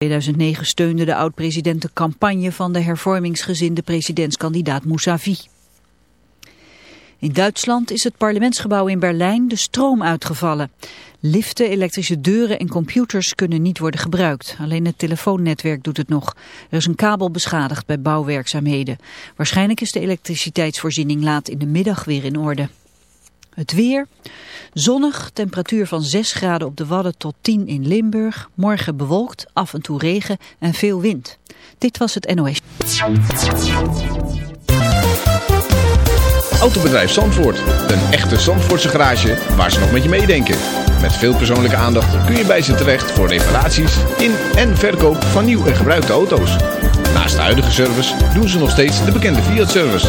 2009 steunde de oud-president de campagne van de hervormingsgezinde presidentskandidaat Mousavi. In Duitsland is het parlementsgebouw in Berlijn de stroom uitgevallen. Liften, elektrische deuren en computers kunnen niet worden gebruikt. Alleen het telefoonnetwerk doet het nog. Er is een kabel beschadigd bij bouwwerkzaamheden. Waarschijnlijk is de elektriciteitsvoorziening laat in de middag weer in orde. Het weer. Zonnig, temperatuur van 6 graden op de Wadden tot 10 in Limburg. Morgen bewolkt, af en toe regen en veel wind. Dit was het NOS. Autobedrijf Zandvoort. Een echte Zandvoortse garage waar ze nog met je meedenken. Met veel persoonlijke aandacht kun je bij ze terecht voor reparaties in en verkoop van nieuw en gebruikte auto's. Naast de huidige service doen ze nog steeds de bekende Fiat-service.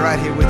right here with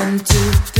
One, two, three.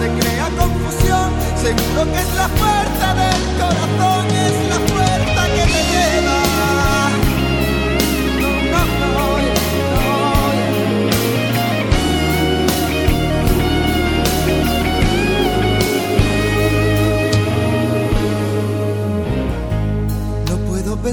te crea confusión. Seguro que es la fuerza del corazón, es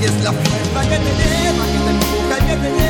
Y es la fuerza que te lleva, que te empuja y que te llena,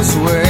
this way?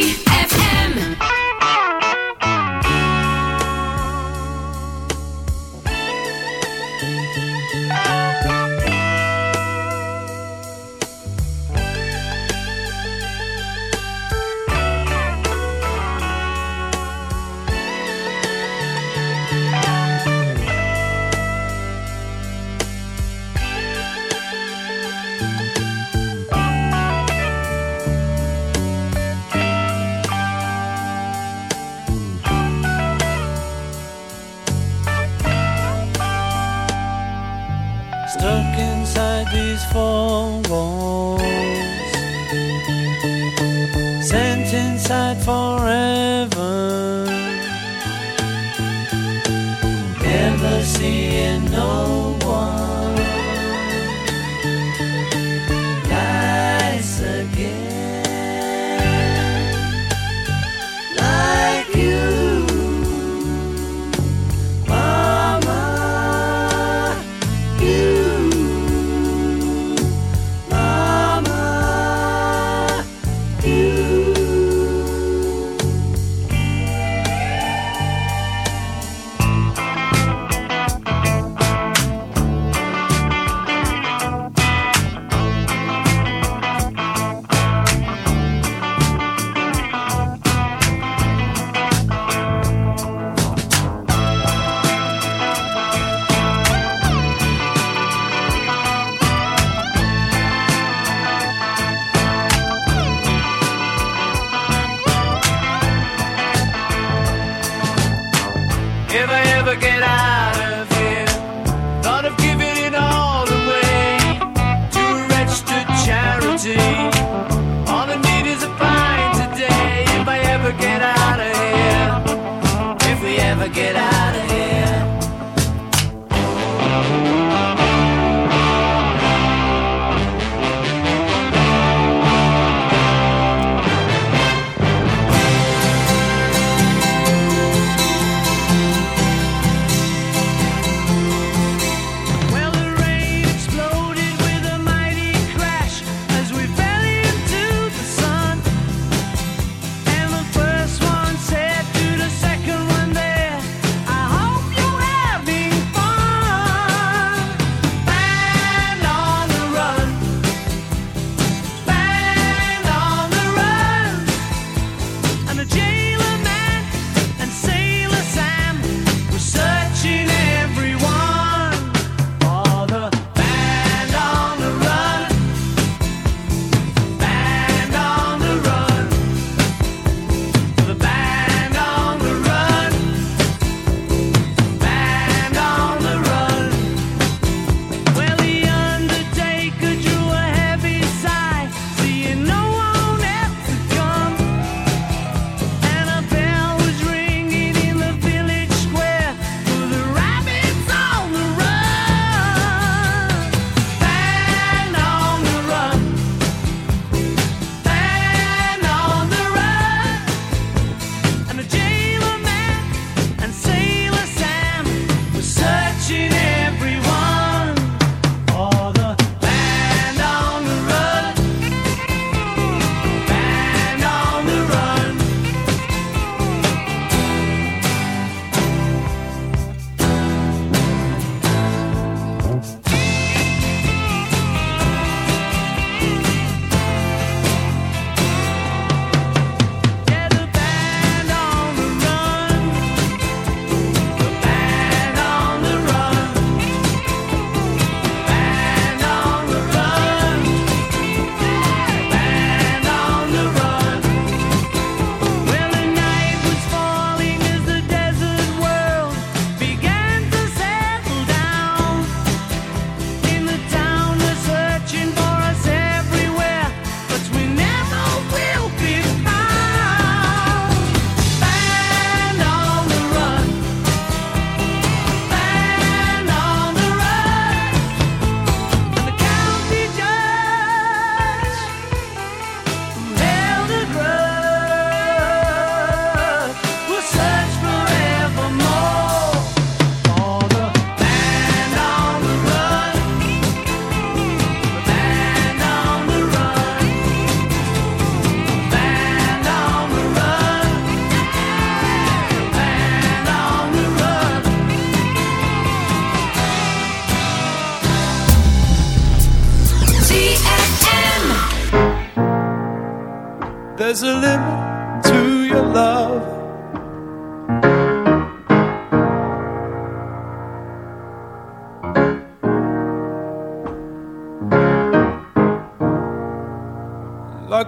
inside forever. Never seeing no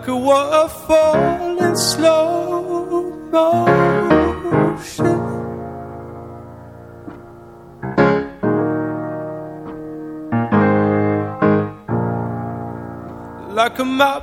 Like a waterfall in slow motion. Like a map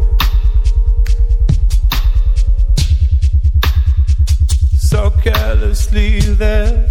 Carelessly there.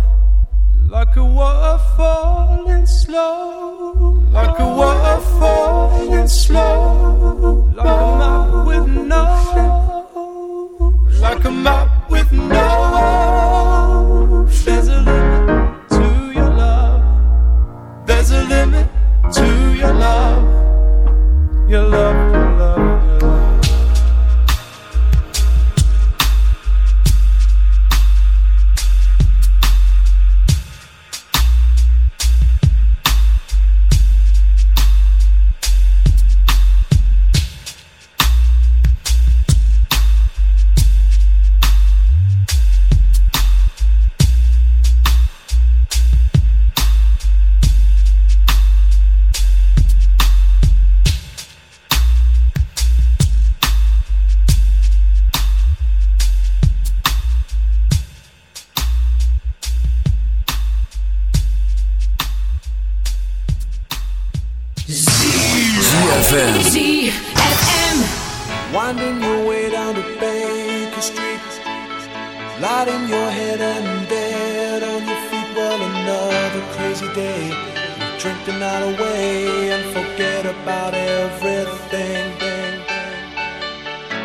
Like a waterfall in slow. Like a waterfall in slow. Like a waterfall in slow. Like a map with no. Like a map with no. There's a limit to your love. There's a limit to your love. Your love,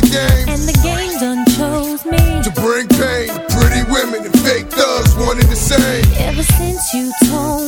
the game. And the game done chose me to bring pain. Pretty women and fake thugs, wanted the same. Ever since you told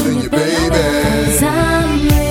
you, baby.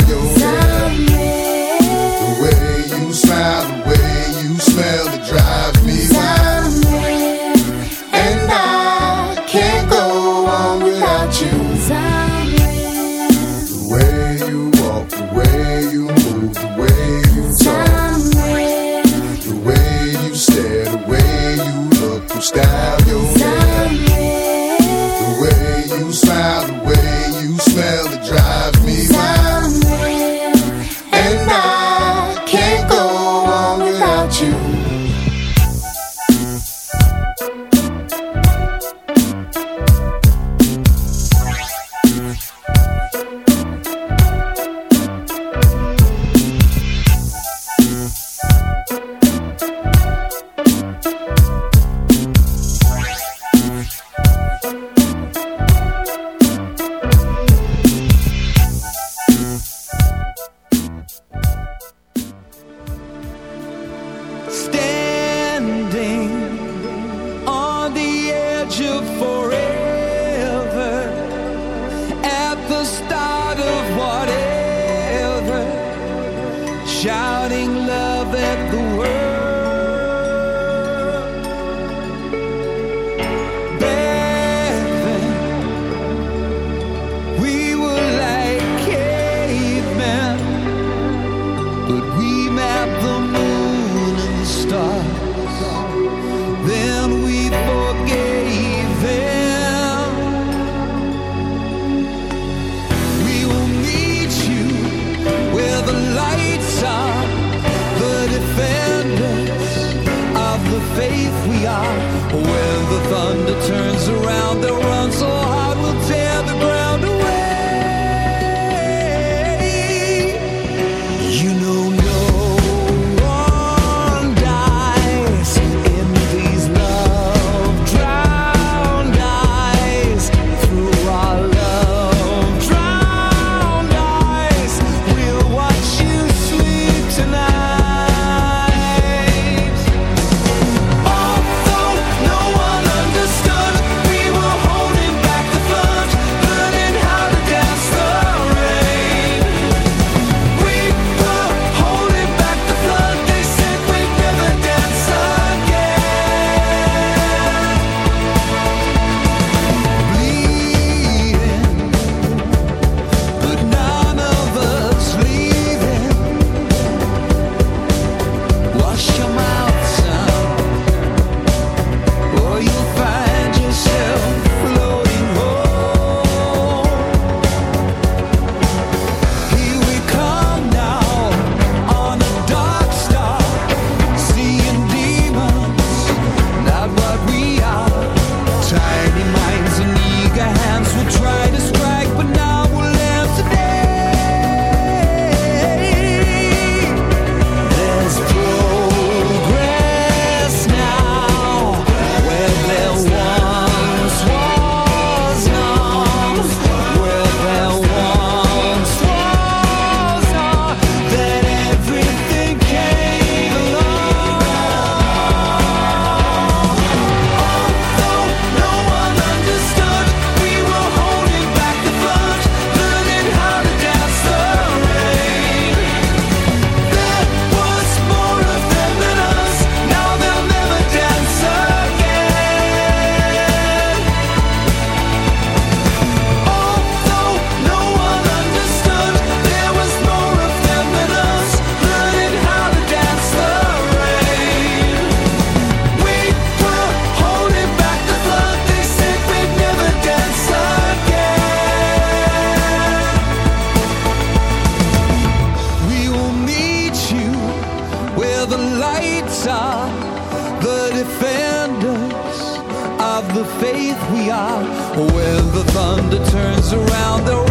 turns around the world.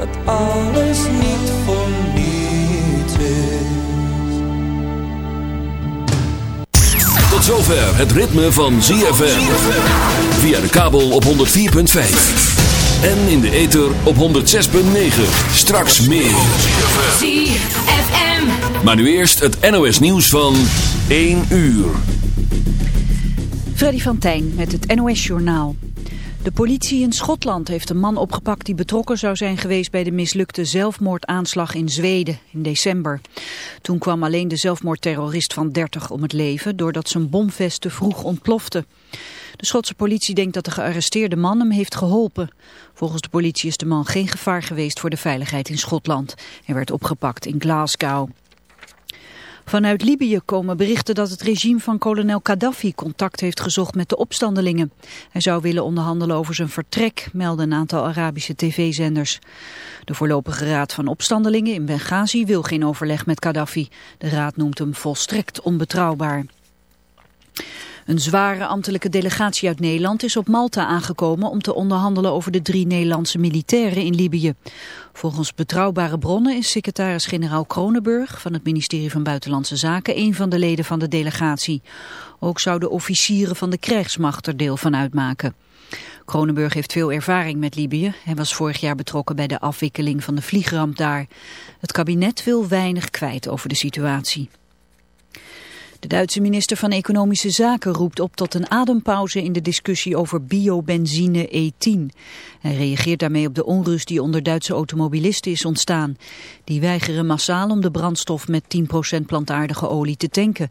Dat alles niet voor niets is. Tot zover het ritme van ZFM. Via de kabel op 104.5. En in de ether op 106.9. Straks meer. ZFM. Maar nu eerst het NOS nieuws van 1 uur. Freddy van Tijn met het NOS-journaal. De politie in Schotland heeft een man opgepakt die betrokken zou zijn geweest bij de mislukte zelfmoordaanslag in Zweden in december. Toen kwam alleen de zelfmoordterrorist van 30 om het leven doordat zijn bomvest te vroeg ontplofte. De Schotse politie denkt dat de gearresteerde man hem heeft geholpen. Volgens de politie is de man geen gevaar geweest voor de veiligheid in Schotland. Hij werd opgepakt in Glasgow. Vanuit Libië komen berichten dat het regime van kolonel Gaddafi contact heeft gezocht met de opstandelingen. Hij zou willen onderhandelen over zijn vertrek, melden een aantal Arabische tv-zenders. De voorlopige raad van opstandelingen in Benghazi wil geen overleg met Gaddafi. De raad noemt hem volstrekt onbetrouwbaar. Een zware ambtelijke delegatie uit Nederland is op Malta aangekomen om te onderhandelen over de drie Nederlandse militairen in Libië. Volgens betrouwbare bronnen is secretaris-generaal Kronenburg van het ministerie van Buitenlandse Zaken een van de leden van de delegatie. Ook zouden officieren van de krijgsmacht er deel van uitmaken. Kronenburg heeft veel ervaring met Libië. Hij was vorig jaar betrokken bij de afwikkeling van de vliegramp daar. Het kabinet wil weinig kwijt over de situatie. De Duitse minister van Economische Zaken roept op tot een adempauze in de discussie over biobenzine E10. Hij reageert daarmee op de onrust die onder Duitse automobilisten is ontstaan. Die weigeren massaal om de brandstof met 10% plantaardige olie te tanken.